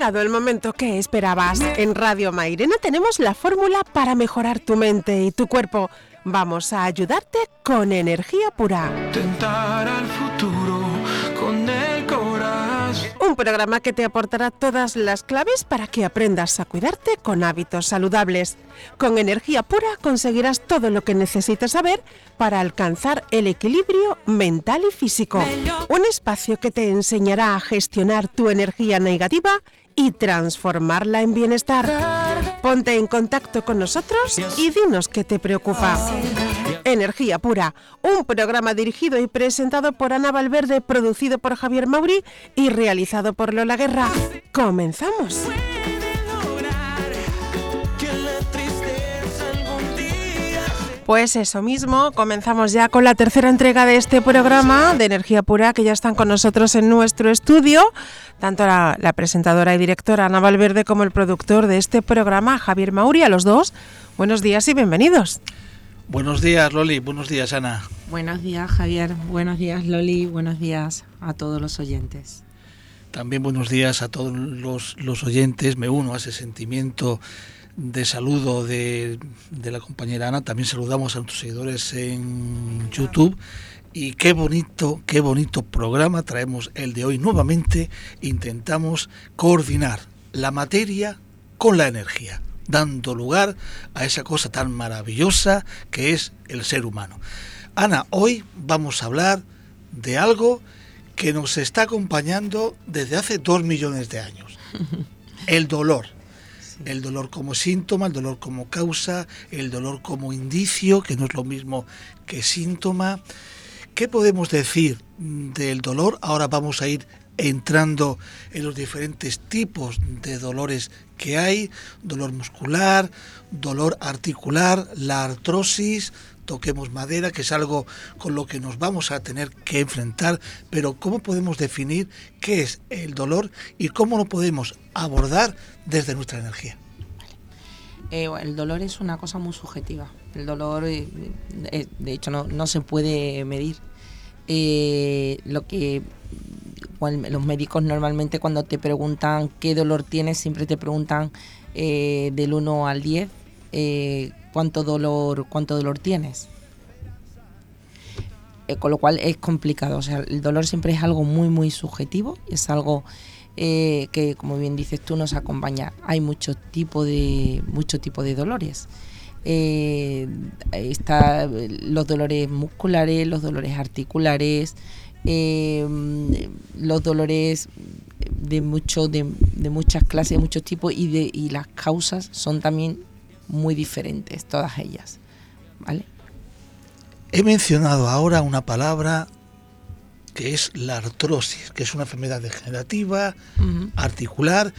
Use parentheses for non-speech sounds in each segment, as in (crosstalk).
llegado el momento que esperabas. En Radio Mairena tenemos la fórmula para mejorar tu mente y tu cuerpo. Vamos a ayudarte con energía pura. Tentar al futuro con el corazón. Un programa que te aportará todas las claves para que aprendas a cuidarte con hábitos saludables. Con energía pura conseguirás todo lo que necesitas saber para alcanzar el equilibrio mental y físico. Un espacio que te enseñará a gestionar tu energía negativa y transformarla en bienestar. Ponte en contacto con nosotros y dinos qué te preocupa. Energía Pura, un programa dirigido y presentado por Ana Valverde, producido por Javier Mauri y realizado por Lola Guerra. ¡Comenzamos! Pues eso mismo, comenzamos ya con la tercera entrega de este programa de Energía Pura, que ya están con nosotros en nuestro estudio, tanto la, la presentadora y directora Ana Valverde como el productor de este programa, Javier Mauri, a los dos. Buenos días y bienvenidos. Buenos días, Loli. Buenos días, Ana. Buenos días, Javier. Buenos días, Loli. Buenos días a todos los oyentes. También buenos días a todos los, los oyentes. Me uno a ese sentimiento de saludo de, de, la compañera Ana. También saludamos a nuestros seguidores en YouTube. Y qué bonito, qué bonito programa traemos el de hoy. Nuevamente intentamos coordinar la materia con la energía, dando lugar a esa cosa tan maravillosa que es el ser humano. Ana, hoy vamos a hablar de algo que nos está acompañando desde hace dos millones de años. (laughs) El dolor el dolor como síntoma, el dolor como causa, el dolor como indicio, que no es lo mismo que síntoma. ¿Qué podemos decir del dolor? Ahora vamos a ir entrando en los diferentes tipos de dolores que hay, dolor muscular, dolor articular, la artrosis, toquemos madera, que es algo con lo que nos vamos a tener que enfrentar, pero ¿cómo podemos definir qué es el dolor y cómo lo podemos abordar desde nuestra energía? Eh, el dolor es una cosa muy subjetiva. El dolor, eh, eh, de hecho, no, se puede medir. Eh, lo que los médicos normalmente cuando te preguntan qué dolor tienes, siempre te preguntan del 1 al 10 cuánto dolor cuánto dolor tienes. con lo cual es complicado. O sea, el dolor siempre es algo muy, muy subjetivo. Es algo eh, que como bien dices tú nos acompaña. Hay muchos tipos de, mucho tipo de dolores. Eh, está los dolores musculares, los dolores articulares, eh, los dolores de mucho, de, de, muchas clases, de muchos tipos y de y las causas son también muy diferentes, todas ellas. ¿Vale? He mencionado ahora una palabra que es la artrosis, que es una enfermedad degenerativa, uh -huh. articular,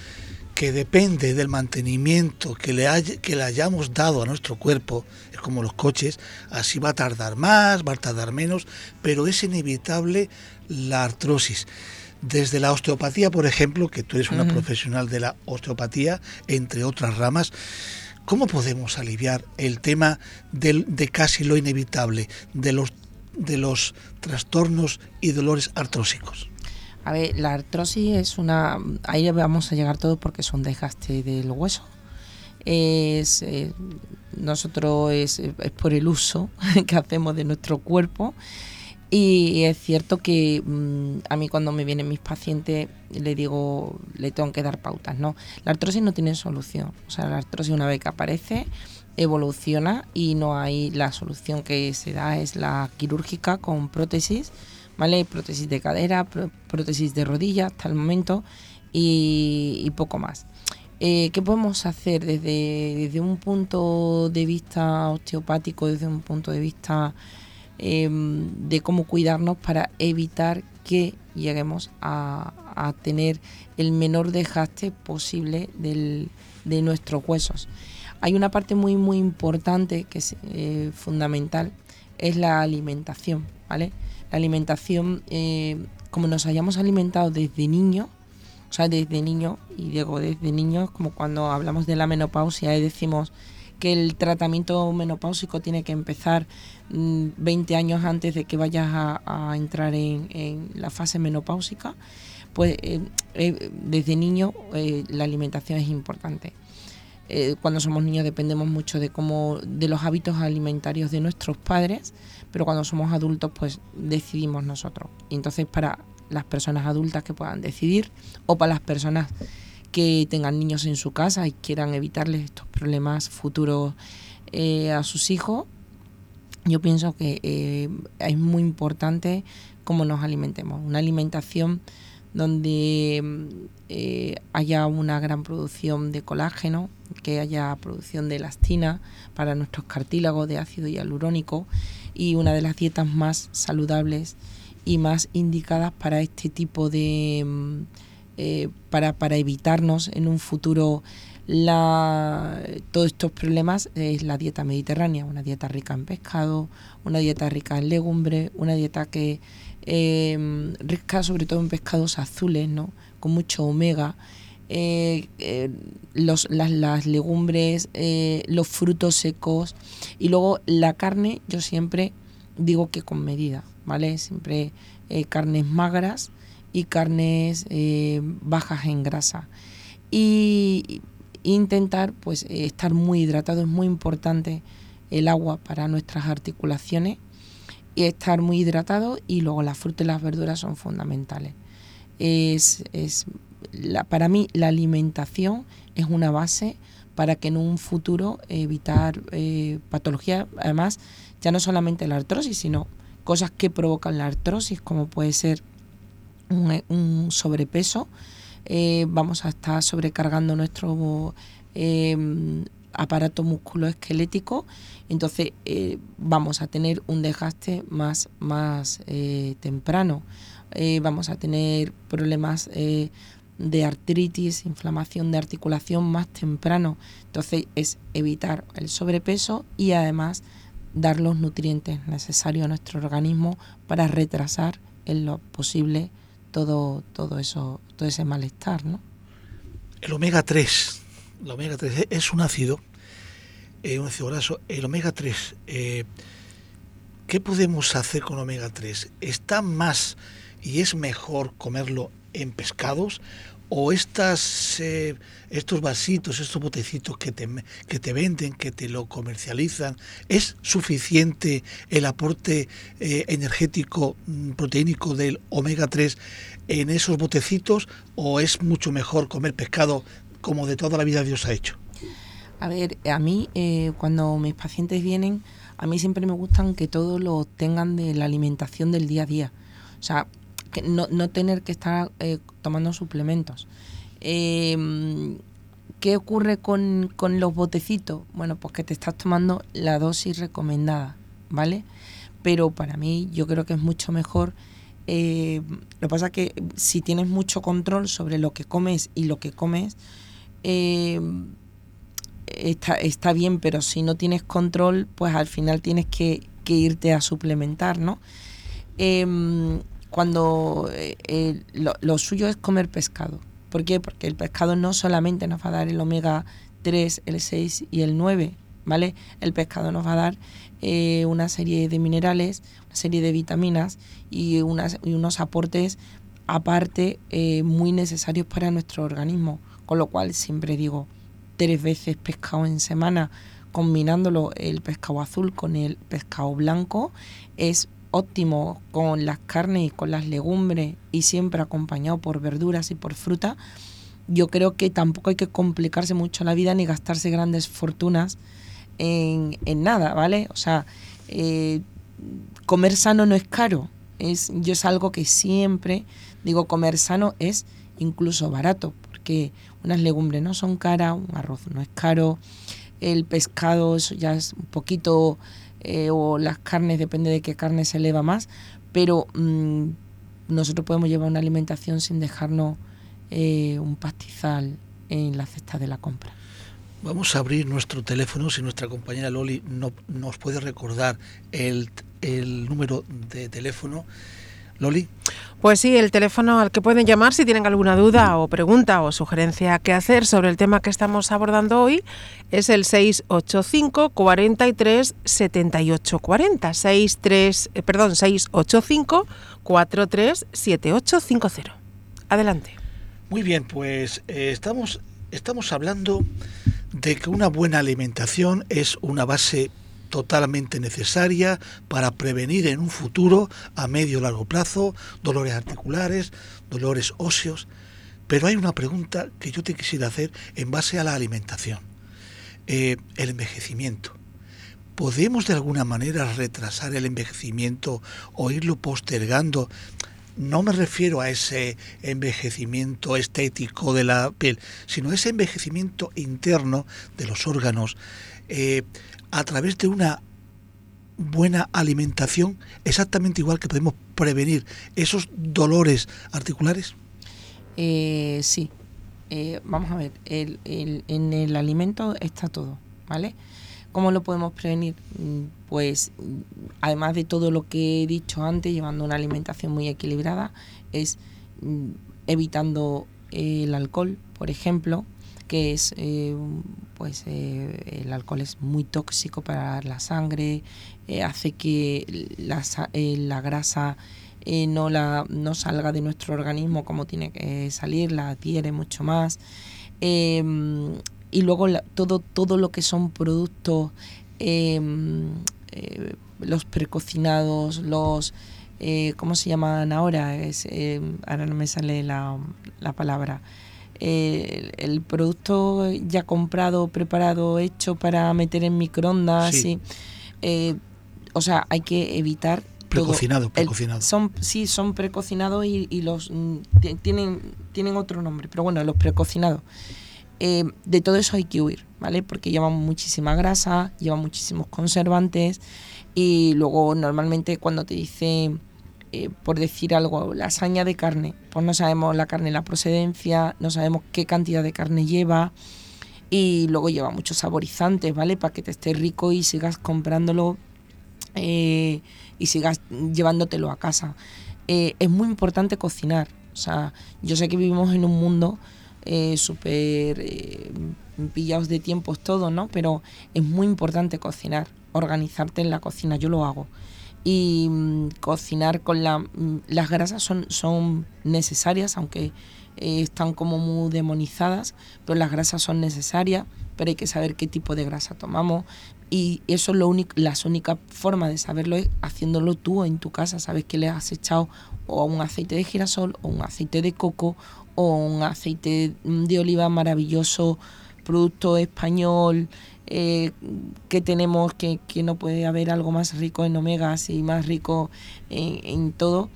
que depende del mantenimiento que le, hay, que le hayamos dado a nuestro cuerpo, es como los coches, así va a tardar más, va a tardar menos, pero es inevitable la artrosis. Desde la osteopatía, por ejemplo, que tú eres una uh -huh. profesional de la osteopatía, entre otras ramas, ¿cómo podemos aliviar el tema del, de casi lo inevitable, de los de los trastornos y dolores artrósicos? A ver, la artrosis es una... Ahí vamos a llegar todos porque es un desgaste del hueso. Es, eh, nosotros es, es, por el uso (laughs) que hacemos de nuestro cuerpo y es cierto que mmm, a mí cuando me vienen mis pacientes le digo, le tengo que dar pautas, ¿no? La artrosis no tiene solución, o sea, la artrosis una vez que aparece evoluciona y no hay la solución que se da es la quirúrgica con prótesis, ¿vale? Prótesis de cadera, prótesis de rodilla hasta el momento y, poco más. Eh, ¿Qué podemos hacer desde, desde, un punto de vista osteopático, desde un punto de vista eh, de cómo cuidarnos para evitar que lleguemos a, a tener el menor desgaste posible del, de nuestros huesos? Hay una parte muy muy importante que es eh, fundamental es la alimentación vale la alimentación eh, como nos hayamos alimentado desde niño o sea desde niño y digo desde niño como cuando hablamos de la menopausia y decimos que el tratamiento menopáusico tiene que empezar 20 mm, años antes de que vayas a, entrar en, la fase menopáusica, pues eh, eh, desde niño eh, la alimentación es importante. Cuando somos niños dependemos mucho de cómo, de los hábitos alimentarios de nuestros padres, pero cuando somos adultos, pues decidimos nosotros. Y entonces para las personas adultas que puedan decidir, o para las personas que tengan niños en su casa y quieran evitarles estos problemas futuros a sus hijos, yo pienso que eh, es muy importante cómo nos alimentemos. Una alimentación donde eh, haya una gran producción de colágeno, que haya producción de elastina para nuestros cartílagos de ácido hialurónico y una de las dietas más saludables y más indicadas para este tipo de... Mm, eh, para, para evitarnos en un futuro la, todos estos problemas es la dieta mediterránea, una dieta rica en pescado, una dieta rica en legumbres, una dieta que eh, sobre todo en pescados azules, ¿no? con mucho omega. Eh, eh, los, las, legumbres, los frutos secos y luego la carne, yo siempre digo que con medida, ¿vale? Siempre carnes magras y carnes bajas en grasa. Y, intentar pues eh, estar muy hidratado, es muy importante el agua para nuestras articulaciones y estar muy hidratado y luego las frutas y las verduras son fundamentales. Es, es la, para mí la alimentación es una base para que en un futuro evitar eh, patologías, además ya no solamente la artrosis, sino cosas que provocan la artrosis, como puede ser un sobrepeso, eh, vamos a estar sobrecargando nuestro eh, aparato musculoesquelético, entonces eh, vamos a tener un desgaste más, más temprano, vamos a tener problemas de artritis, inflamación de articulación más temprano. Entonces es evitar el sobrepeso y además dar los nutrientes necesarios a nuestro organismo para retrasar en lo posible todo, todo eso, todo ese malestar, ¿no? El omega 3, el omega 3 es un ácido, eh, un ácido graso. El omega 3, eh, ¿qué podemos hacer con omega 3? ¿Está más y es mejor comerlo en pescados o estas, eh, estos vasitos, estos botecitos que te, que te venden, que te lo comercializan, ¿es suficiente el aporte energético mm, proteínico del omega 3 en esos botecitos o es mucho mejor comer pescado como de toda la vida Dios ha hecho? A ver, a mí eh, cuando mis pacientes vienen, a mí siempre me gustan que todos lo tengan de la alimentación del día a día. O sea, no, no tener que estar eh, tomando suplementos. Em, ¿Qué ocurre con, los botecitos? Bueno, pues que te estás tomando la dosis recomendada, ¿vale? Pero para mí yo creo que es mucho mejor. Eh, lo que pasa es que si tienes mucho control sobre lo que comes y lo que comes, em, está, está, bien, pero si no tienes control, pues al final tienes que, irte a suplementar, ¿no? Em, cuando eh, lo, suyo es comer pescado. ¿Por qué? Porque el pescado no solamente nos va a dar el omega 3, el 6 y el 9, ¿vale? El pescado nos va a dar eh, una serie de minerales, una serie de vitaminas y, unas, y unos aportes aparte eh, muy necesarios para nuestro organismo. Con lo cual siempre digo, tres veces pescado en semana, combinándolo el pescado azul con el pescado blanco, es óptimo con las carnes y con las legumbres y siempre acompañado por verduras y por fruta, yo creo que tampoco hay que complicarse mucho la vida ni gastarse grandes fortunas en, nada, ¿vale? O sea, eh, comer sano no es caro. Es, yo es algo que siempre digo, comer sano es incluso barato, porque unas legumbres no son caras, un arroz no es caro, el pescado ya es un poquito eh, o las carnes, depende de qué carne se eleva más, pero mm, nosotros podemos llevar una alimentación sin dejarnos eh, un pastizal en la cesta de la compra. Vamos a abrir nuestro teléfono, si nuestra compañera Loli no, nos puede recordar el, el número de teléfono. Loli. Pues sí, el teléfono al que pueden llamar si tienen alguna duda o pregunta o sugerencia que hacer sobre el tema que estamos abordando hoy es el 685 43 78 40 63, perdón, 685 43 78 50. Adelante. Muy bien, pues eh, estamos estamos hablando de que una buena alimentación es una base totalmente necesaria para prevenir en un futuro a medio o largo plazo dolores articulares, dolores óseos. Pero hay una pregunta que yo te quisiera hacer en base a la alimentación. Eh, el envejecimiento. ¿Podemos de alguna manera retrasar el envejecimiento o irlo postergando? No me refiero a ese envejecimiento estético de la piel, sino a ese envejecimiento interno de los órganos. Eh, a través de una buena alimentación, exactamente igual que podemos prevenir esos dolores articulares? Eh, sí. Eh, vamos a ver, el, en el alimento está todo, ¿vale? ¿Cómo lo podemos prevenir? Mm, pues además de todo lo que he dicho antes, llevando una alimentación muy equilibrada, es mm, evitando el alcohol, por ejemplo, que es, eh, pues eh, el alcohol es muy tóxico para la sangre, eh, hace que la, la grasa no, la, no salga de nuestro organismo como tiene que salir, la adhiere mucho más. Em, y luego todo, todo lo que son productos, em, los precocinados, los... ¿Cómo se llaman ahora? Es, em, ahora no me sale la, la palabra el producto ya comprado, preparado, hecho para meter en microondas. Sí. Eh, o sea, hay que evitar. Precocinado, precocinado. son, sí, son precocinados y, y los mm, tienen, tienen otro nombre, pero bueno, los precocinados. Eh, de todo eso hay que huir, ¿vale? Porque llevan muchísima grasa, llevan muchísimos conservantes y luego normalmente cuando te dicen eh, por decir algo, lasaña de carne, pues no sabemos la carne, la procedencia, no sabemos qué cantidad de carne lleva y luego lleva muchos saborizantes, ¿vale? Para que te esté rico y sigas comprándolo eh, y sigas llevándotelo a casa. Eh, es muy importante cocinar, o sea, yo sé que vivimos en un mundo súper pillados de tiempos todos, ¿no? Pero es muy importante cocinar, organizarte en la cocina, yo lo hago y mm, cocinar con la, mm, las grasas son, son necesarias, aunque eh, están como muy demonizadas, pero las grasas son necesarias, pero hay que saber qué tipo de grasa tomamos. Y eso es lo único, la única forma de saberlo es haciéndolo tú en tu casa, sabes que le has echado o un aceite de girasol o un aceite de coco o un aceite de oliva maravilloso, producto español, eh, que tenemos, que, no puede haber algo más rico en omegas y más rico en, todo.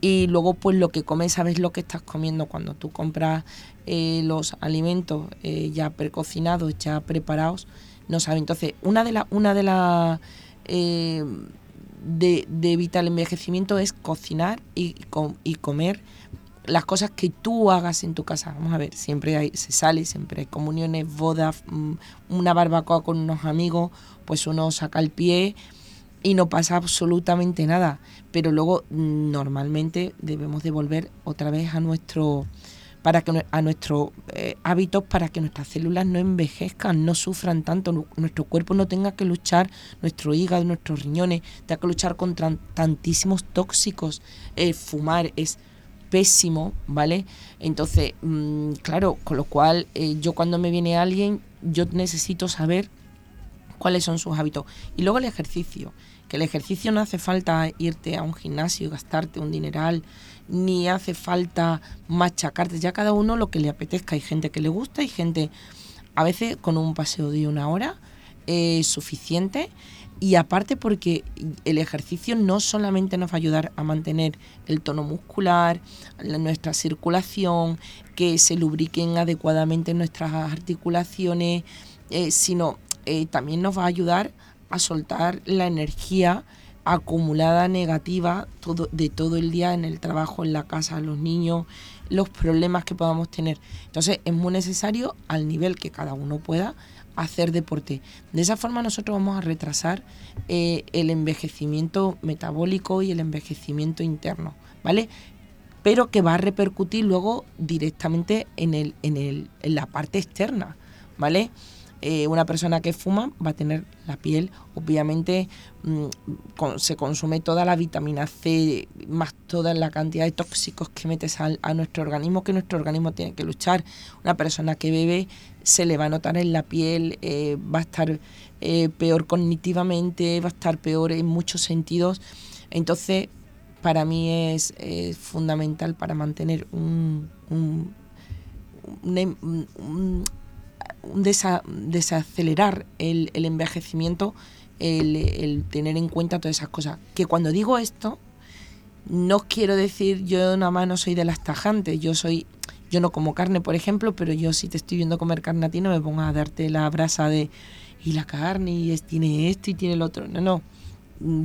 Y luego pues lo que comes, sabes lo que estás comiendo cuando tú compras eh, los alimentos eh, ya precocinados, ya preparados, no sabes. Entonces, una de las... Una de las de, de, evitar el envejecimiento es cocinar y, y comer las cosas que tú hagas en tu casa. Vamos a ver, siempre hay, se sale, siempre hay comuniones, bodas, mm, una barbacoa con unos amigos, pues uno saca el pie y no pasa absolutamente nada. Pero luego mm, normalmente debemos de volver otra vez a nuestro para que a nuestros eh, hábitos para que nuestras células no envejezcan, no sufran tanto, nuestro cuerpo no tenga que luchar, nuestro hígado, nuestros riñones, tenga que luchar contra tantísimos tóxicos. Eh, fumar es pésimo, ¿vale? Entonces, mm, claro, con lo cual eh, yo cuando me viene alguien, yo necesito saber cuáles son sus hábitos. Y luego el ejercicio, que el ejercicio no hace falta irte a un gimnasio y gastarte un dineral, ni hace falta machacarte, ya cada uno lo que le apetezca. Hay gente que le gusta, hay gente, a veces con un paseo de una hora es suficiente y aparte porque el ejercicio no solamente nos va a ayudar a mantener el tono muscular, nuestra circulación, que se lubriquen adecuadamente nuestras articulaciones, eh, sino eh, también nos va a ayudar a soltar la energía acumulada negativa todo, de todo el día en el trabajo, en la casa, los niños, los problemas que podamos tener. Entonces es muy necesario al nivel que cada uno pueda hacer deporte. De esa forma nosotros vamos a retrasar eh, el envejecimiento metabólico y el envejecimiento interno, ¿vale? pero que va a repercutir luego directamente en, el, en, el, en la parte externa, ¿vale? Eh, una persona que fuma va a tener la piel, obviamente mm, se consume toda la vitamina C, más toda la cantidad de tóxicos que metes a nuestro organismo, que nuestro organismo tiene que luchar. Una persona que bebe se le va a notar en la piel, eh, va a estar eh, peor cognitivamente, va a estar peor en muchos sentidos. Entonces, para mí es, fundamental para mantener un, un desacelerar el, envejecimiento, el, tener en cuenta todas esas cosas. Que cuando digo esto, no quiero decir yo nada más no soy de las tajantes, yo soy, yo no como carne, por ejemplo, pero yo si te estoy viendo comer carne a ti no me pongo a darte la brasa de y la carne y tiene esto y tiene el otro. No, no.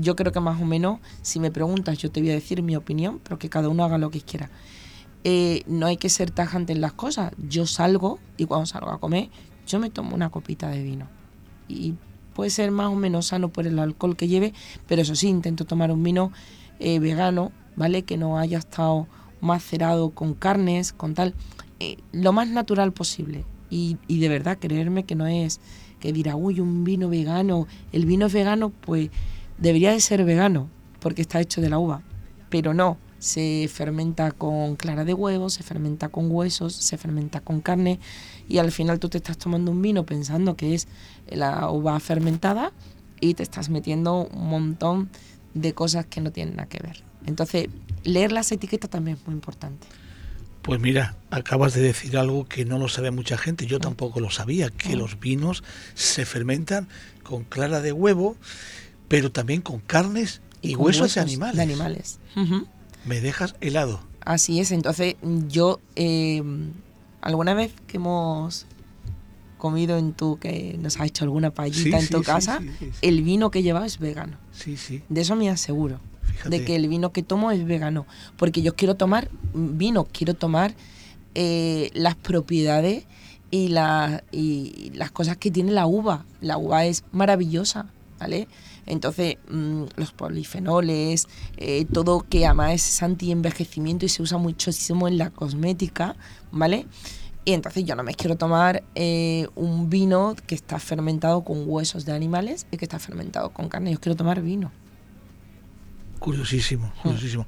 Yo creo que más o menos, si me preguntas, yo te voy a decir mi opinión, pero que cada uno haga lo que quiera. Eh, no hay que ser tajante en las cosas. Yo salgo y cuando salgo a comer, yo me tomo una copita de vino. Y puede ser más o menos sano por el alcohol que lleve, pero eso sí, intento tomar un vino eh, vegano, ¿vale? Que no haya estado macerado con carnes, con tal. Eh, lo más natural posible. Y, y de verdad, creerme que no es que dirá, uy, un vino vegano. El vino es vegano, pues debería de ser vegano, porque está hecho de la uva. Pero no, se fermenta con clara de huevo, se fermenta con huesos, se fermenta con carne y al final tú te estás tomando un vino pensando que es la uva fermentada y te estás metiendo un montón de cosas que no tienen nada que ver. Entonces, leer las etiquetas también es muy importante. Pues mira, acabas de decir algo que no lo sabe mucha gente, yo tampoco lo sabía, que mm. los vinos se fermentan con clara de huevo, pero también con carnes y, huesos, de animales. De animales. Me dejas helado. Así es, entonces yo eh, alguna vez que hemos comido en tu, que nos has hecho alguna paellita en tu casa, el vino que llevas es vegano. Sí, sí. De eso me aseguro. De que el vino que tomo es vegano. Porque yo quiero tomar vino, quiero tomar eh, las propiedades y, la, y las cosas que tiene la uva. La uva es maravillosa, ¿vale? Entonces, mm, los polifenoles, eh, todo que además es anti-envejecimiento y se usa muchísimo en la cosmética, ¿vale? Y entonces yo no me quiero tomar eh, un vino que está fermentado con huesos de animales y que está fermentado con carne. Yo quiero tomar vino. Curiosísimo, hmm. curiosísimo.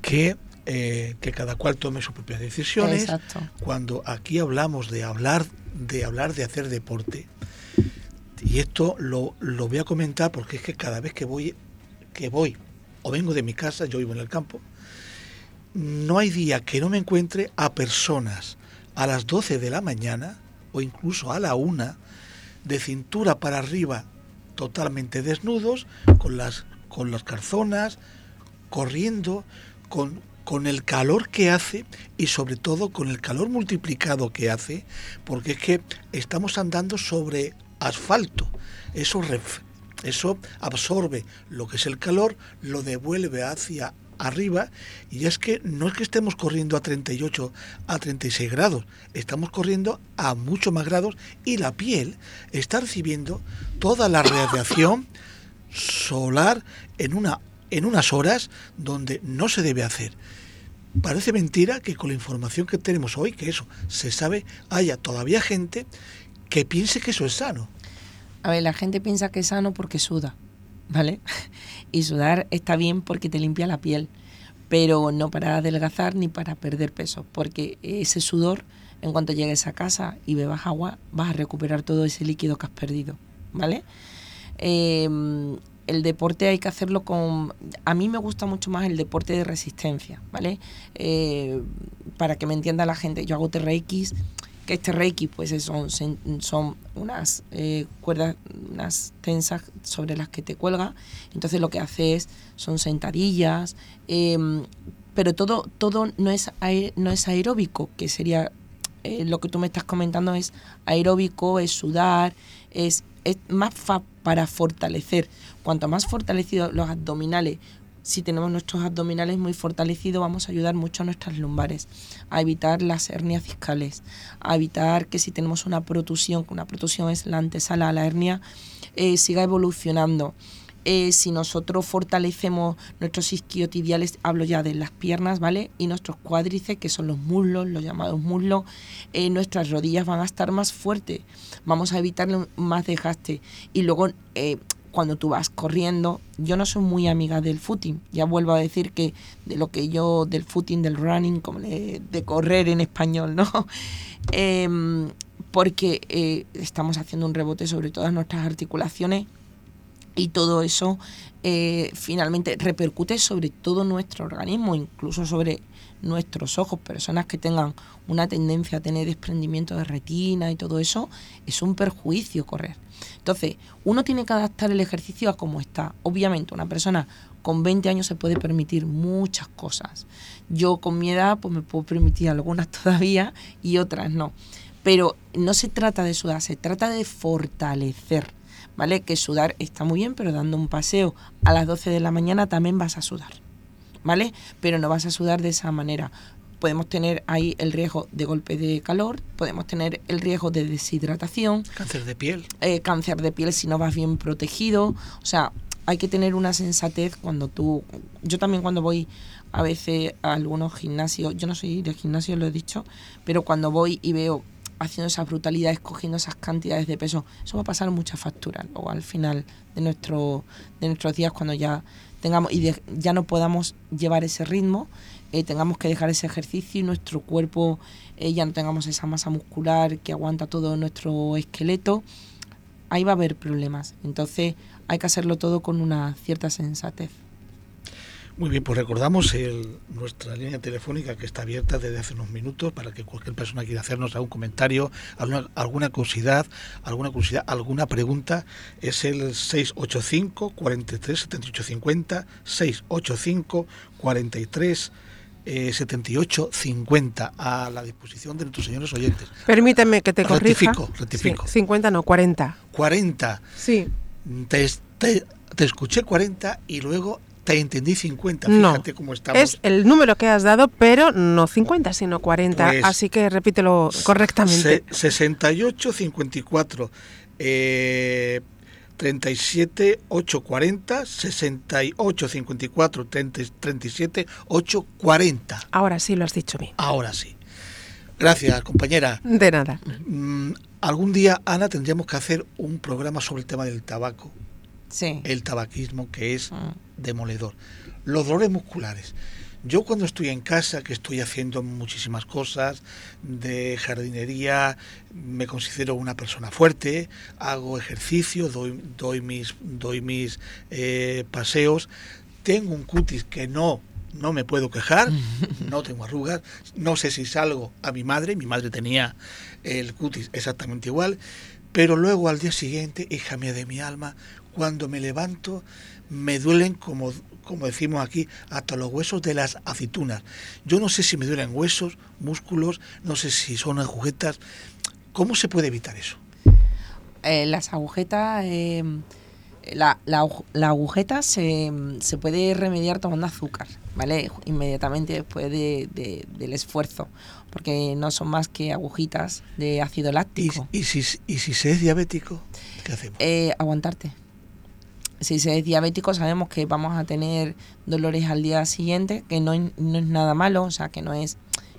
Que, eh, que cada cual tome sus propias decisiones. Exacto. Cuando aquí hablamos de hablar, de hablar de hacer deporte, y esto lo, voy a comentar porque es que cada vez que voy, que voy o vengo de mi casa, yo vivo en el campo, no hay día que no me encuentre a personas a las 12 de la mañana o incluso a la una de cintura para arriba totalmente desnudos, con las, con las carzonas, corriendo, con, con el calor que hace y sobre todo con el calor multiplicado que hace, porque es que estamos andando sobre asfalto. Eso, eso absorbe lo que es el calor, lo devuelve hacia arriba y es que no es que estemos corriendo a 38 a 36 grados, estamos corriendo a mucho más grados y la piel está recibiendo toda la radiación solar en una en unas horas donde no se debe hacer. Parece mentira que con la información que tenemos hoy, que eso se sabe, haya todavía gente que piense que eso es sano. A ver, la gente piensa que es sano porque suda, ¿vale? (laughs) Y sudar está bien porque te limpia la piel, pero no para adelgazar ni para perder peso, porque ese sudor, en cuanto llegues a casa y bebas agua, vas a recuperar todo ese líquido que has perdido, ¿vale? Em, el deporte hay que hacerlo con... A mí me gusta mucho más el deporte de resistencia, ¿vale? Eh, para que me entienda la gente, yo hago TRX que este reiki pues son, son unas eh, cuerdas, unas tensas sobre las que te cuelga, entonces lo que hace es, son sentadillas, em, pero todo, todo no, es no es aeróbico, que sería eh, lo que tú me estás comentando es aeróbico, es sudar, es, es más para fortalecer. Cuanto más fortalecidos los abdominales, si tenemos nuestros abdominales muy fortalecidos, vamos a ayudar mucho a nuestras lumbares, a evitar las hernias discales, a evitar que si tenemos una protusión, que una protusión es la antesala a la hernia, eh, siga evolucionando. eh, si nosotros fortalecemos nuestros isquiotibiales, hablo ya de las piernas, ¿vale? Y nuestros cuádriceps, que son los muslos, los llamados muslos, eh, nuestras rodillas van a estar más fuertes, vamos a evitar más desgaste. Y luego, cuando tú vas corriendo, yo no soy muy amiga del footing, ya vuelvo a decir que de lo que yo, del footing, del running, como de, correr en español, ¿no? (laughs) Em, porque estamos haciendo un rebote sobre todas nuestras articulaciones y todo eso eh, finalmente repercute sobre todo nuestro organismo, incluso sobre nuestros ojos. Personas que tengan una tendencia a tener desprendimiento de retina y todo eso, es un perjuicio correr. Entonces, uno tiene que adaptar el ejercicio a cómo está. Obviamente, una persona con 20 años se puede permitir muchas cosas. Yo con mi edad pues me puedo permitir algunas (laughs) todavía y otras no. Pero no se trata de sudar, se trata de fortalecer ¿vale? Que sudar está muy bien, pero dando un paseo a las 12 de la mañana también vas a sudar, ¿vale? Pero no vas a sudar de esa manera. Podemos tener ahí el riesgo de golpe de calor, podemos tener el riesgo de deshidratación. Cáncer de piel. Eh, cáncer de piel si no vas bien protegido. O sea, hay que tener una sensatez cuando tú... Yo también cuando voy a veces a algunos gimnasios, yo no soy de gimnasio, lo he dicho, pero cuando voy y veo haciendo esas brutalidades, cogiendo esas cantidades de peso, eso va a pasar mucha factura luego al final de, nuestro, de nuestros días cuando ya tengamos y ya no podamos llevar ese ritmo, eh, tengamos que dejar ese ejercicio y nuestro cuerpo eh, ya no tengamos esa masa muscular que aguanta todo nuestro esqueleto, ahí va a haber problemas. Entonces hay que hacerlo todo con una cierta sensatez. Muy bien, pues recordamos el, nuestra línea telefónica que está abierta desde hace unos minutos para que cualquier persona quiera hacernos algún comentario, alguna, alguna curiosidad, alguna curiosidad, alguna pregunta, es el 685 43 78 50, 685 43 78 50 a la disposición de nuestros señores oyentes. Permíteme que te corrija. Rectifico, rectifico. 50 no, 40. 40. Sí. Te, te, te escuché 40 y luego te entendí 50, fíjate cómo estamos. Es el número que has dado, pero no 50, sino 40, Pues, así que repítelo correctamente. Se- 68, 54, eh, 37, 8, 40, 68, 54, 30, 37, 8, 40. Ahora sí lo has dicho bien. Ahora sí. Gracias, compañera. De nada. Mm, algún día, Ana, tendríamos que hacer un programa sobre el tema del tabaco, Sí. el tabaquismo, que es Mm. demoledor. Los dolores musculares. Yo cuando estoy en casa, que estoy haciendo muchísimas cosas de jardinería, me considero una persona fuerte, hago ejercicio, doy, doy mis, doy mis eh, paseos, tengo un cutis que no, no me puedo quejar, (laughs) no tengo arrugas, no sé si salgo a mi madre, mi madre tenía el cutis exactamente igual, pero luego al día siguiente, hija mía de mi alma, cuando me levanto, me duelen como, como decimos aquí, hasta los huesos de las aceitunas. Yo no sé si me duelen huesos, músculos, no sé si son agujetas. ¿Cómo se puede evitar eso? Eh, las agujetas, eh, la, la la agujeta se, se puede remediar tomando azúcar, ¿vale? Inmediatamente después de- de- del esfuerzo, porque no son más que agujitas de ácido Y, láctico. y si, y si se es diabético, ¿qué hacemos? Eh, aguantarte. Si se es diabético sabemos que vamos a tener dolores al día siguiente, que no, no es nada malo, o sea, que no es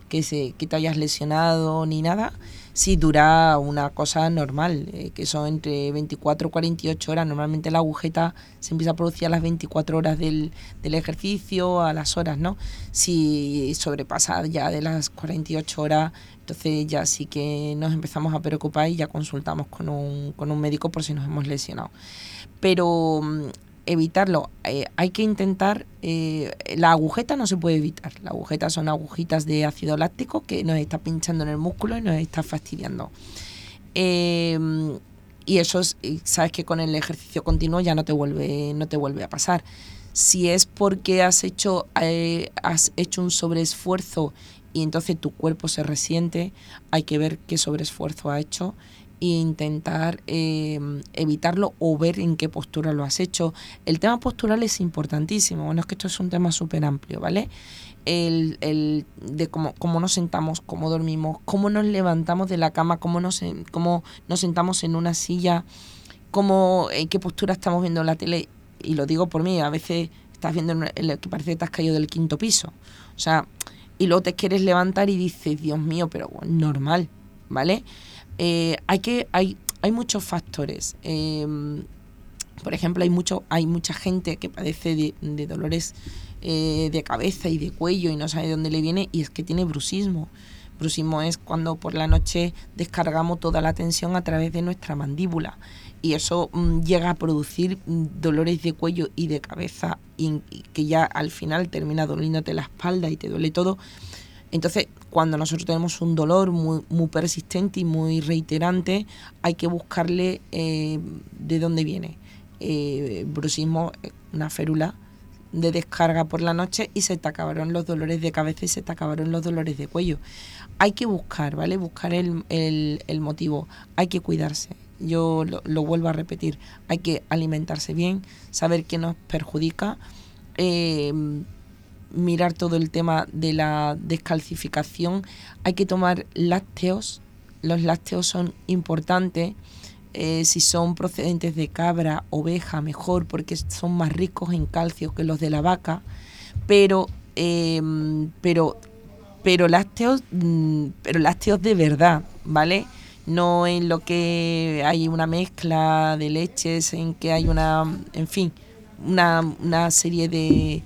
que, se, que te hayas lesionado ni nada, si dura una cosa normal, eh, que son entre 24 y 48 horas. Normalmente la agujeta se empieza a producir a las 24 horas del, del ejercicio, a las horas, ¿no? Si sobrepasa ya de las 48 horas, entonces ya sí que nos empezamos a preocupar y ya consultamos con un, con un médico por si nos hemos lesionado. Pero mm, evitarlo, eh, hay que intentar, eh, la agujeta no se puede evitar, las agujetas son agujitas de ácido láctico que nos está pinchando en el músculo y nos está fastidiando. Eh, y eso sabes que con el ejercicio continuo ya no te vuelve, no te vuelve a pasar. Si es porque has hecho, eh, has hecho un sobreesfuerzo y entonces tu cuerpo se resiente, hay que ver qué sobreesfuerzo ha hecho e intentar eh, evitarlo o ver en qué postura lo has hecho. El tema postural es importantísimo. Bueno, es que esto es un tema súper amplio, ¿vale? El, el de cómo, cómo nos sentamos, cómo dormimos, cómo nos levantamos de la cama, cómo nos, cómo nos sentamos en una silla, cómo, en qué postura estamos viendo la tele. y lo digo por mí, a veces estás viendo el que parece que te has caído del quinto piso. O sea, y luego te quieres levantar y dices, Dios mío, pero normal, ¿vale? Eh, hay que, hay, hay muchos factores. Em, por ejemplo, hay mucho, hay mucha gente que padece de, dolores eh, de cabeza y de cuello y no sabe de dónde le viene y es que tiene bruxismo. Bruxismo es cuando por la noche descargamos toda la tensión a través de nuestra mandíbula y eso mm, llega a producir mm, dolores de cuello y de cabeza y, que ya al final termina doliéndote la espalda y te duele todo. Entonces, cuando nosotros tenemos un dolor muy, persistente y muy reiterante, hay que buscarle eh, de dónde viene. Eh, bruxismo, una férula de descarga por la noche y se te acabaron los dolores de cabeza y se te acabaron los dolores de cuello. Hay que buscar, ¿vale? Buscar el, el, el motivo. Hay que cuidarse yo lo, vuelvo a repetir, hay que alimentarse bien, saber qué nos perjudica, eh, mirar todo el tema de la descalcificación, hay que tomar lácteos, los lácteos son importantes, eh, si son procedentes de cabra, oveja, mejor, porque son más ricos en calcio que los de la vaca, pero, eh, pero, pero lácteos, mm, pero lácteos de verdad, ¿vale? no en lo que hay una mezcla de leches, en que hay una, en fin, una, una serie de,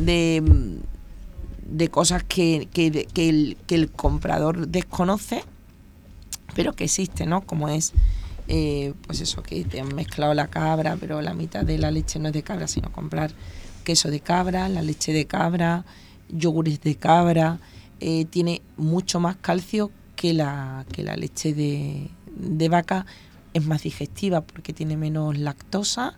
de, cosas que, que, que, el, que el comprador desconoce, pero que existe, ¿no? Como es, eh, pues eso, que te han mezclado la cabra, pero la mitad de la leche no es de cabra, sino comprar queso de cabra, la leche de cabra, yogures de cabra, eh, tiene mucho más calcio que la, que la leche de, vaca es más digestiva porque tiene menos lactosa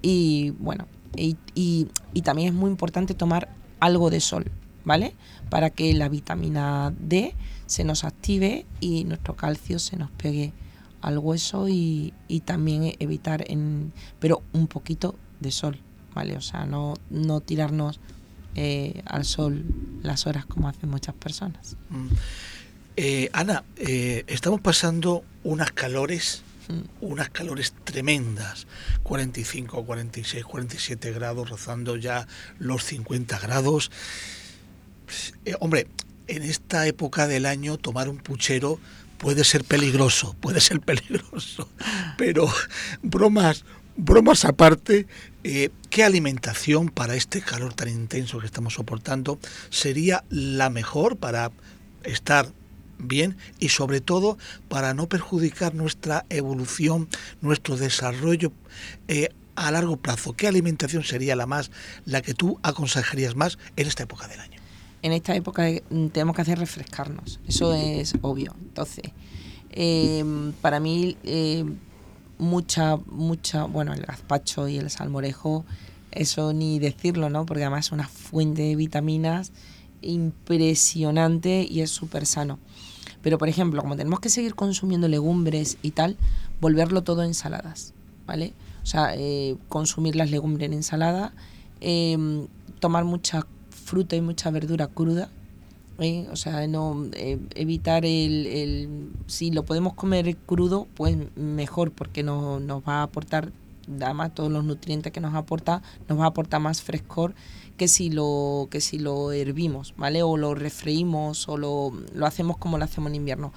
y bueno, y, y, también es muy importante tomar algo de sol, ¿vale? Para que la vitamina D se nos active y nuestro calcio se nos pegue al hueso y, y también evitar, en, pero un poquito de sol, ¿vale? O sea, no, no tirarnos eh, al sol las horas como hacen muchas personas. Mm. Eh, Ana, eh, estamos pasando unas calores, unas calores tremendas, 45, 46, 47 grados, rozando ya los 50 grados. Eh, hombre, en esta época del año tomar un puchero puede ser peligroso, (laughs) puede ser peligroso, pero bromas, bromas aparte, ¿qué alimentación para este calor tan intenso que estamos soportando sería la mejor para estar bien y sobre todo para no perjudicar nuestra evolución, nuestro desarrollo eh, a largo plazo. ¿Qué alimentación sería la más, la que tú aconsejarías más en esta época del año? En esta época mm, tenemos que hacer refrescarnos, eso es obvio. Entonces, em, para mí eh, mucha, mucha, bueno, el gazpacho y el salmorejo, eso ni decirlo, ¿no? Porque además es una fuente de vitaminas impresionante y es súper sano. Pero, por ejemplo, como tenemos que seguir consumiendo legumbres y tal, volverlo todo ensaladas, ¿vale? O sea, eh, consumir las legumbres en ensalada, em, tomar mucha fruta y mucha verdura cruda, ¿eh? o sea, no eh, evitar el, el, Si lo podemos comer crudo, pues mejor, porque no, nos va a aportar, además todos los nutrientes que nos aporta, nos va a aportar más frescor que si lo, que si lo hervimos, ¿vale? O lo refreímos o lo, lo hacemos como lo hacemos en invierno.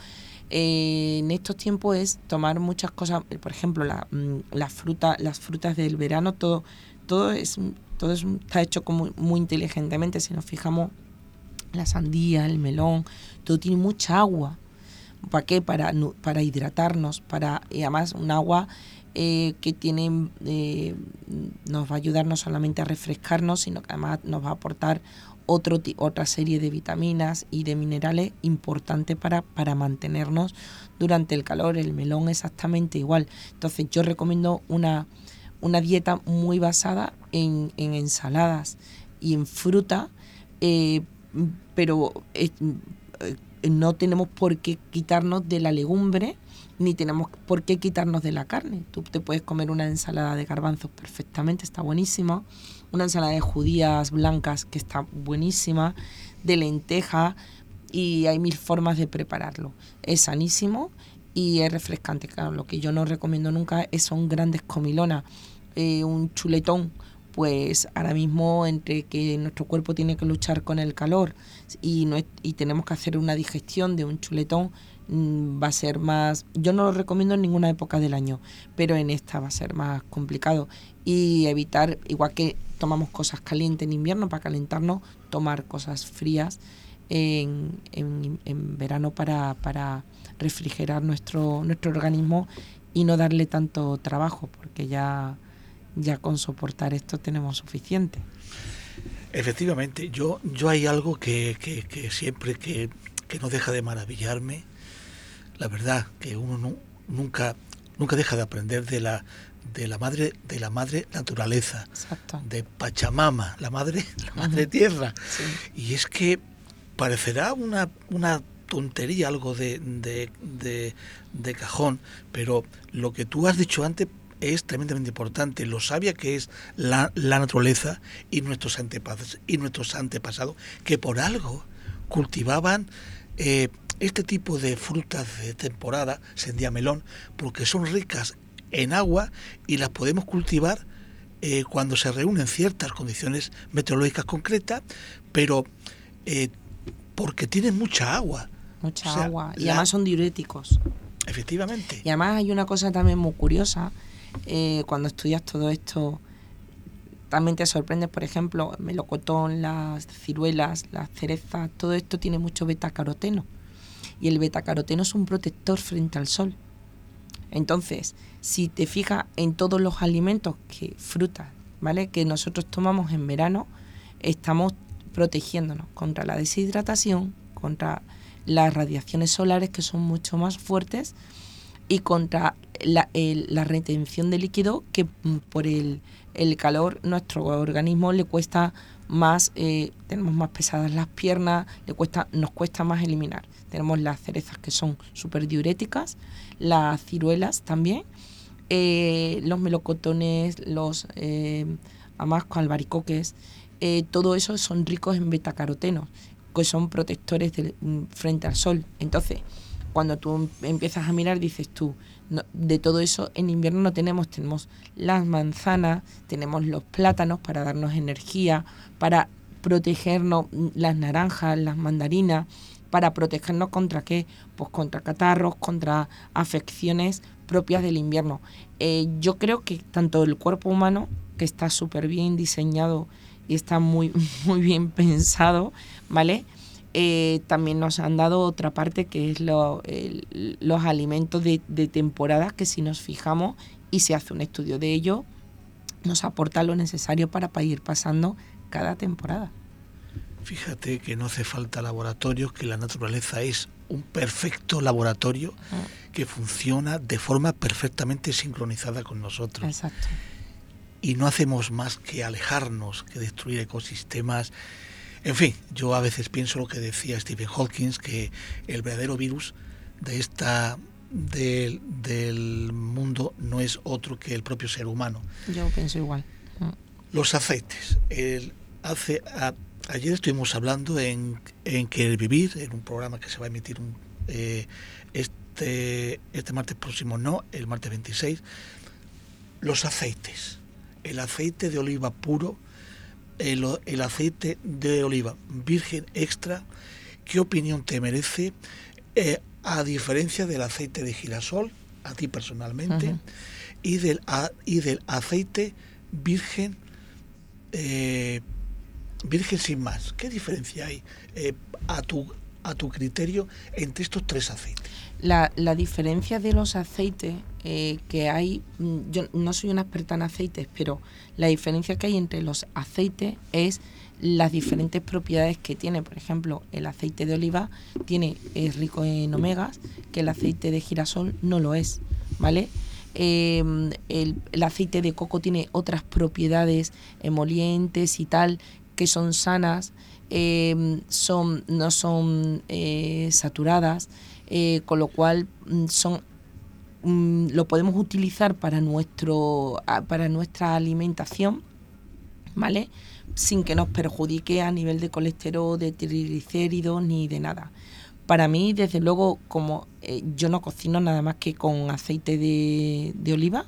Eh, en estos tiempos es tomar muchas cosas, por ejemplo, la, mm, fruta, las frutas del verano, todo, todo, es, todo está hecho como muy inteligentemente. Si nos fijamos, la sandía, el melón, todo tiene mucha agua. ¿Para qué? Para, para hidratarnos, para, y además un agua eh, que tiene, eh, nos va a ayudar no solamente a refrescarnos, sino que además nos va a aportar otro, otra serie de vitaminas y de minerales importantes para, para mantenernos durante el calor. El melón exactamente igual. Entonces yo recomiendo una, una dieta muy basada en, en ensaladas y en fruta, eh, pero no tenemos por qué quitarnos de la legumbre ni tenemos por qué quitarnos de la carne. Tú te puedes comer una ensalada de garbanzos perfectamente, está buenísima. Una ensalada de judías blancas que está buenísima, de lenteja y hay mil formas de prepararlo. Es sanísimo y es refrescante. Claro, lo que yo no recomiendo nunca es son grandes comilonas eh, un chuletón, pues ahora mismo entre que nuestro cuerpo tiene que luchar con el calor y, no y tenemos que hacer una digestión de un chuletón, va a ser más, yo no lo recomiendo en ninguna época del año, pero en esta va a ser más complicado y evitar, igual que tomamos cosas calientes en invierno para calentarnos, tomar cosas frías en, en, verano para, para refrigerar nuestro, nuestro organismo y no darle tanto trabajo, porque ya ya con soportar esto tenemos suficiente. Efectivamente, yo, yo hay algo que, que, siempre que, que, no deja de maravillarme, la verdad, que uno nunca, nunca deja de aprender de la, de la madre, de la madre naturaleza, de Pachamama, la madre, la madre tierra. Y es que parecerá una, una tontería, algo de, de, de, de, cajón, pero lo que tú has dicho antes es tremendamente importante, lo sabia que es la, naturaleza y nuestros antepasados, y nuestros antepasados, que por algo cultivaban eh, este tipo de frutas de temporada, sendía melón, porque son ricas en agua y las podemos cultivar eh, cuando se reúnen ciertas condiciones meteorológicas concretas, pero eh, porque tienen mucha agua. Mucha agua. Y además son diuréticos. Efectivamente. Y además hay una cosa también muy curiosa, eh, cuando estudias todo esto, también te sorprendes, por ejemplo, el melocotón, las ciruelas, las cerezas, todo esto tiene mucho betacaroteno. Y el betacaroteno es un protector frente al sol. Entonces, si te fijas en todos los alimentos que frutas, ¿vale? que nosotros tomamos en verano, estamos protegiéndonos contra la deshidratación, contra las radiaciones solares que son mucho más fuertes y contra la, retención de líquido que mm, por el, calor nuestro organismo le cuesta más, eh, tenemos más pesadas las piernas, le cuesta, nos cuesta más eliminar. Tenemos las cerezas que son súper diuréticas, las ciruelas también, eh, los melocotones, los eh, albaricoques, eh, todo eso son ricos en betacarotenos, que son protectores mm, frente al sol. Entonces, cuando tú em, empiezas a mirar, dices tú, de todo eso en invierno no tenemos, tenemos las manzanas, tenemos los plátanos para darnos energía, para protegernos mm, las naranjas, las mandarinas, para protegernos contra qué? Pues contra catarros, contra afecciones propias del invierno. Eh, yo creo que tanto el cuerpo humano, que está súper bien diseñado y está muy, (laughs) muy bien pensado, ¿vale? Eh, también nos han dado otra parte que es los alimentos de, temporada, que si nos fijamos y se hace un estudio de ello, nos aporta lo necesario para, ir pasando cada temporada. Fíjate que no hace falta laboratorio, que la naturaleza es un perfecto laboratorio ah. que funciona de forma perfectamente sincronizada con nosotros. Exacto. Y no hacemos más que alejarnos, que destruir ecosistemas, en fin, yo a veces pienso lo que decía Stephen Hawking, que el verdadero virus de esta del, mundo no es otro que el propio ser humano. Yo pienso igual. Mm. Los aceites. El, hace, ayer estuvimos hablando en, en el Vivir, en un programa que se va a emitir eh, este, este martes próximo, no, el martes 26. Los aceites. El aceite de oliva puro el, aceite de oliva virgen extra, ¿qué opinión te merece? Eh, a diferencia del aceite de girasol, a ti personalmente, y, del, y del aceite virgen, eh, virgen sin más. ¿Qué diferencia hay eh, a, tu, a tu criterio entre estos tres aceites? La, la diferencia de los aceites eh, que hay, mm, yo no soy una experta en aceites, pero la diferencia que hay entre los aceites es las diferentes propiedades que tiene. Por ejemplo, el aceite de oliva tiene, es rico en omegas, que el aceite de girasol no lo es, ¿vale? Em, el, aceite de coco tiene otras propiedades emolientes y tal que son sanas, em, son, no son eh, saturadas, eh, con lo cual mm, son Mm, lo podemos utilizar para, nuestro, para nuestra alimentación, ¿vale? Sin que nos perjudique a nivel de colesterol, de triglicéridos ni de nada. Para mí, desde luego, como eh, yo no cocino nada más que con aceite de, oliva,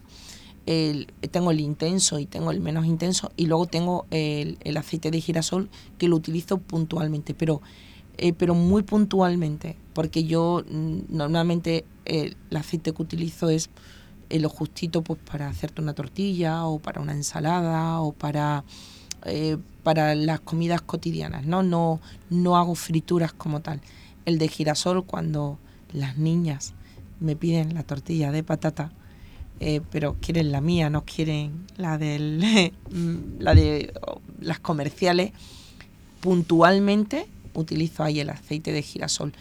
el, tengo el intenso y tengo el menos intenso y luego tengo el, el aceite de girasol que lo utilizo puntualmente, pero, eh, pero muy puntualmente, porque yo mm, normalmente el aceite que utilizo es eh, lo justito pues para hacerte una tortilla o para una ensalada o para, eh, para las comidas cotidianas, ¿no? ¿no? No hago frituras como tal. El de girasol cuando las niñas me piden la tortilla de patata, eh, pero quieren la mía, no quieren la, del, (laughs) la de las comerciales, puntualmente utilizo ahí el aceite de girasol.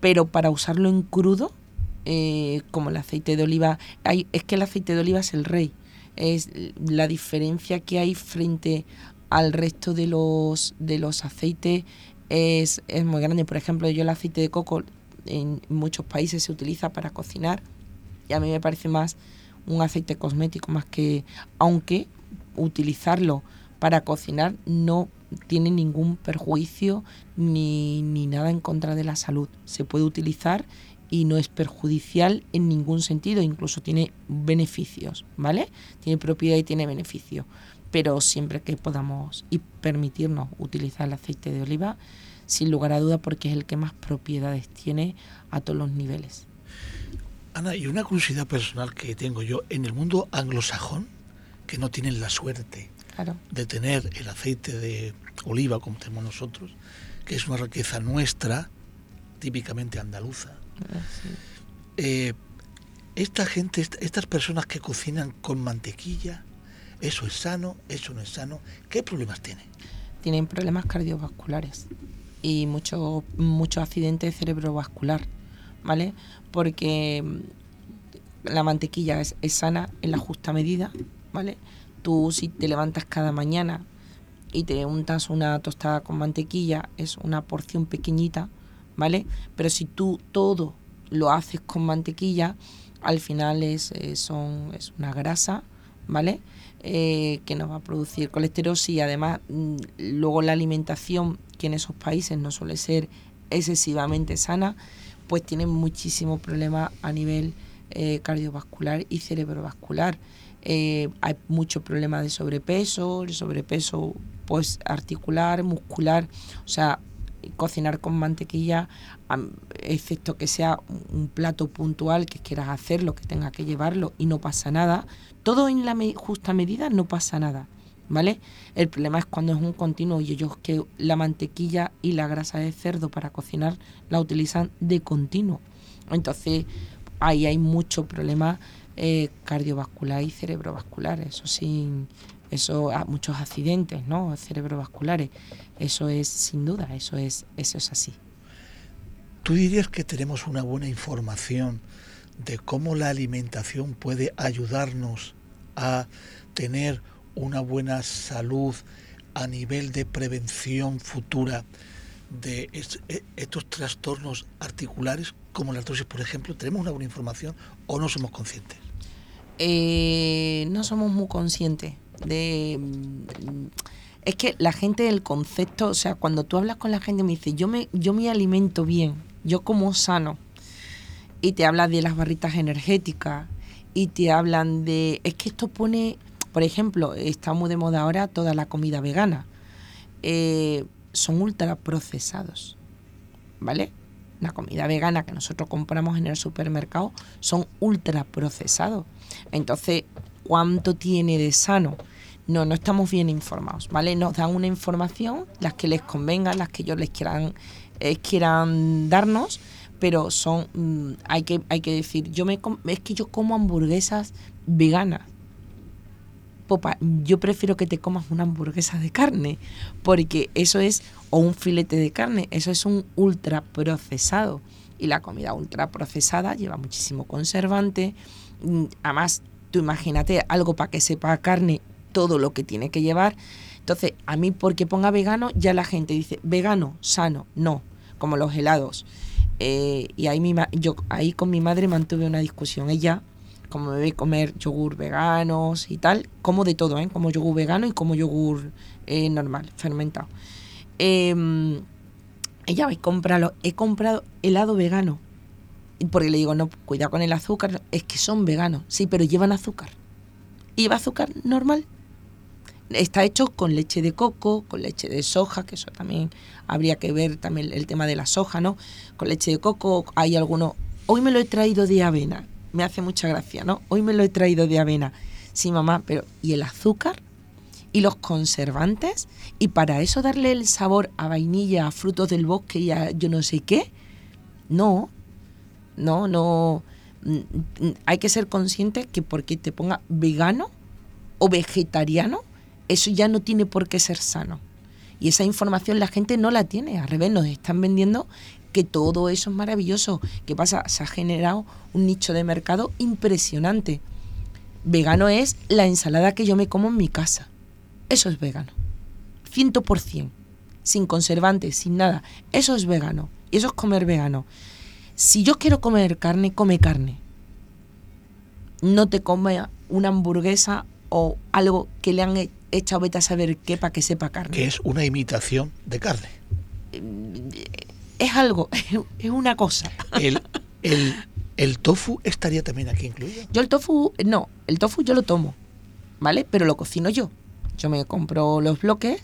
Pero para usarlo en crudo, eh, como el aceite de oliva, hay, es que el aceite de oliva es el rey. Es la diferencia que hay frente al resto de los, de los aceites es, es muy grande. Por ejemplo, yo el aceite de coco en muchos países se utiliza para cocinar y a mí me parece más un aceite cosmético más que, aunque utilizarlo para cocinar no tiene ningún perjuicio ni, ni nada en contra de la salud. Se puede utilizar y no es perjudicial en ningún sentido, incluso tiene beneficios, ¿vale? Tiene propiedad y tiene beneficio. Pero siempre que podamos y permitirnos utilizar el aceite de oliva, sin lugar a duda, porque es el que más propiedades tiene a todos los niveles. Ana, y una curiosidad personal que tengo yo, en el mundo anglosajón, que no tienen la suerte de tener el aceite de oliva como tenemos nosotros, que es una riqueza nuestra, típicamente andaluza. Ah, eh, esta gente, estas personas que cocinan con mantequilla, ¿eso es sano? ¿Eso no es sano? ¿Qué problemas tienen? Tienen problemas cardiovasculares y muchos mucho accidentes cerebrovascular, ¿vale? Porque mm, la mantequilla es, sana en la justa medida, ¿vale? Tú si te levantas cada mañana y te untas una tostada con mantequilla, es una porción pequeñita, ¿vale? Pero si tú todo lo haces con mantequilla, al final es, eh, son, es una grasa, ¿vale? Eh, que nos va a producir colesterol y además mm, luego la alimentación que en esos países no suele ser excesivamente sana, pues tienen muchísimos problemas a nivel eh, cardiovascular y cerebrovascular. Eh, hay muchos problemas de sobrepeso, el sobrepeso pues articular, muscular, o sea, cocinar con mantequilla, excepto que sea un plato puntual que quieras hacerlo, que tenga que llevarlo y no pasa nada, todo en la justa medida no pasa nada. ¿Vale? El problema es cuando es un continuo y ellos que la mantequilla y la grasa de cerdo para cocinar la utilizan de continuo. Entonces ahí hay mucho problema eh, cardiovascular y cerebrovascular, eso sin eso muchos accidentes, ¿no? cerebrovasculares. Eso es sin duda, eso es eso es así. ¿Tú dirías que tenemos una buena información de cómo la alimentación puede ayudarnos a tener una buena salud a nivel de prevención futura de e, estos trastornos articulares, como la artrosis, por ejemplo? ¿Tenemos una buena información o no somos conscientes? Eh, no somos muy conscientes de... Mm, es que la gente del concepto, o sea, cuando tú hablas con la gente me dice, yo me, yo me alimento bien, yo como sano, y te hablas de las barritas energéticas, y te hablan de... Es que esto pone por ejemplo, está muy de moda ahora toda la comida vegana. Eh, son ultra procesados, ¿vale? La comida vegana que nosotros compramos en el supermercado son ultra procesados. Entonces, ¿cuánto tiene de sano? No, no estamos bien informados, ¿vale? Nos dan una información, las que les convenga, las que ellos les quieran, eh, quieran darnos, pero son, mm, hay, que, hay que decir, yo me es que yo como hamburguesas veganas yo prefiero que te comas una hamburguesa de carne, porque eso es, o un filete de carne, eso es un ultra procesado. Y la comida ultra procesada lleva muchísimo conservante. Mm, además, tú imagínate algo para que sepa carne, todo lo que tiene que llevar. Entonces, a mí porque ponga vegano, ya la gente dice, vegano, sano, no, como los helados. Eh, y ahí con mi madre mantuve una discusión. Ella como me ve comer yogur veganos y tal, como de todo, ¿eh? como yogur vegano y como yogur eh, normal, fermentado. Eh, ella me compra he comprado helado vegano. Porque le digo, no, cuidado con el azúcar, es que son veganos, sí, pero llevan azúcar. y lleva azúcar normal. Está hecho con leche de coco, con leche de soja, que eso también habría que ver también el tema de la soja, ¿no? Con leche de coco hay algunos... Hoy me lo he traído de avena, me hace mucha gracia, ¿no? Hoy me lo he traído de avena. Sí, mamá, pero ¿y el azúcar? ¿Y los conservantes? ¿Y para eso darle el sabor a vainilla, a frutos del bosque y a yo no sé qué? No, no, no. Mm, mm, hay que ser consciente que porque te ponga vegano o vegetariano, eso ya no tiene por qué ser sano. Y esa información la gente no la tiene. Al revés, nos están vendiendo que todo eso es maravilloso. ¿Qué pasa? Se ha generado un nicho de mercado impresionante. Vegano es la ensalada que yo me como en mi casa. Eso es vegano. 100%. Sin conservantes, sin nada. Eso es vegano. Y eso es comer vegano. Si yo quiero comer carne, come carne. No te come una hamburguesa o algo que le han echado vete a saber qué para que sepa carne. Que es una imitación de carne. Es algo, (laughs) es una cosa. El, (laughs) el, el tofu estaría también aquí incluido. Yo el tofu, no, el tofu yo lo tomo, ¿vale? Pero lo cocino yo. Yo me compro los bloques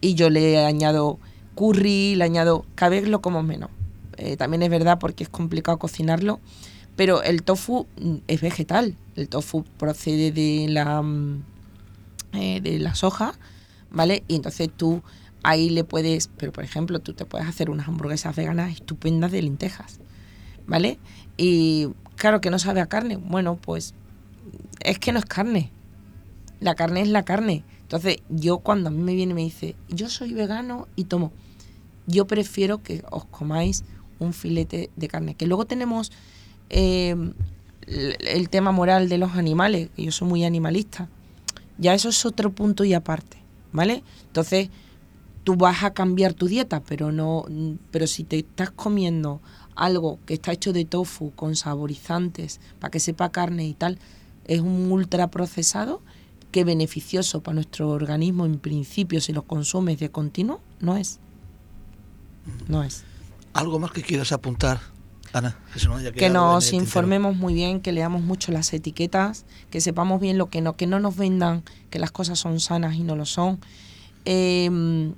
y yo le añado curry, le añado, cada vez lo como menos. Eh, también es verdad porque es complicado cocinarlo, pero el tofu mm, es vegetal. El tofu procede de la, mm, eh, de la soja, ¿vale? Y entonces tú ahí le puedes, pero por ejemplo, tú te puedes hacer unas hamburguesas veganas estupendas de lentejas, ¿vale? Y claro que no sabe a carne. Bueno, pues es que no es carne. La carne es la carne. Entonces, yo cuando a mí me viene y me dice, yo soy vegano y tomo, yo prefiero que os comáis un filete de carne. Que luego tenemos eh, el, tema moral de los animales, que yo soy muy animalista. Ya eso es otro punto y aparte, ¿vale? Entonces, tú vas a cambiar tu dieta, pero no, pero si te estás comiendo algo que está hecho de tofu con saborizantes para que sepa carne y tal, es un ultra procesado que beneficioso para nuestro organismo en principio si lo consumes de continuo, no es. No es. ¿Algo más que quieras apuntar, Ana? que nos informemos muy bien, que leamos mucho las etiquetas, que sepamos bien lo que no, que no nos vendan que las cosas son sanas y no lo son. Em,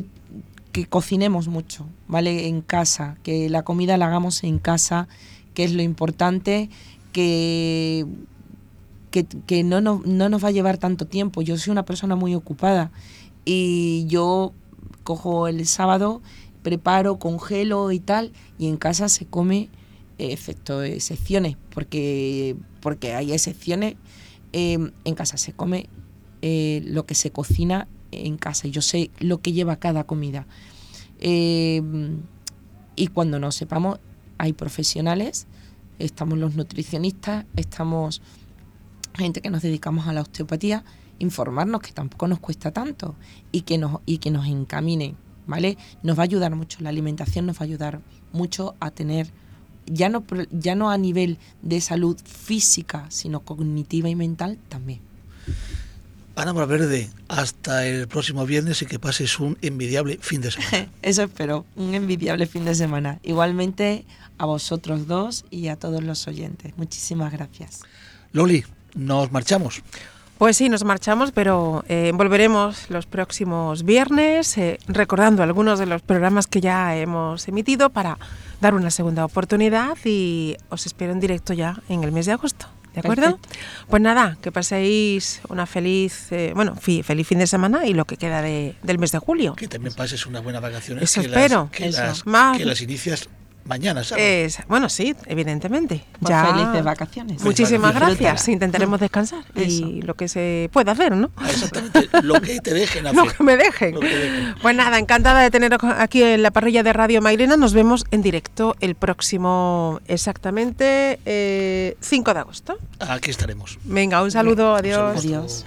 que, cocinemos mucho, ¿vale? En casa, que la comida la hagamos en casa, que es lo importante, que, que, que no, no, no nos va a llevar tanto tiempo. Yo soy una persona muy ocupada y yo cojo el sábado preparo, congelo y tal, y en casa se come, eh, efecto excepciones, porque, porque hay excepciones, em, en casa se come eh, lo que se cocina en casa, yo sé lo que lleva cada comida. Em, y cuando no sepamos, hay profesionales, estamos los nutricionistas, estamos gente que nos dedicamos a la osteopatía, informarnos que tampoco nos cuesta tanto y que nos, y que nos encaminen ¿vale? Nos va a ayudar mucho, la alimentación nos va a ayudar mucho a tener, ya no, ya no a nivel de salud física, sino cognitiva y mental también. Ana Verde, hasta el próximo viernes y que pases un envidiable fin de semana. (laughs) Eso espero, un envidiable fin de semana. Igualmente a vosotros dos y a todos los oyentes. Muchísimas gracias. Loli, nos marchamos. Pues sí, nos marchamos, pero eh, volveremos los próximos viernes eh, recordando algunos de los programas que ya hemos emitido para dar una segunda oportunidad y os espero en directo ya en el mes de agosto. ¿De acuerdo? Pues nada, que paséis una feliz, eh, bueno, feliz fin de semana y lo que queda del mes de julio. Que también pases unas buenas vacaciones. Eso espero. que, Las, que las inicias mañana, ¿sabes? bueno, sí, evidentemente. Pues ya felices vacaciones. Muchísimas gracias. Intentaremos descansar y lo que se pueda hacer, ¿no? Ah, exactamente, lo que te dejen hacer. (laughs) Lo que me dejen. Pues nada, encantada de teneros aquí en la parrilla de Radio Mairena. Nos vemos en directo el próximo, exactamente, 5 eh, de agosto. Aquí estaremos. Venga, un saludo, adiós. Adiós.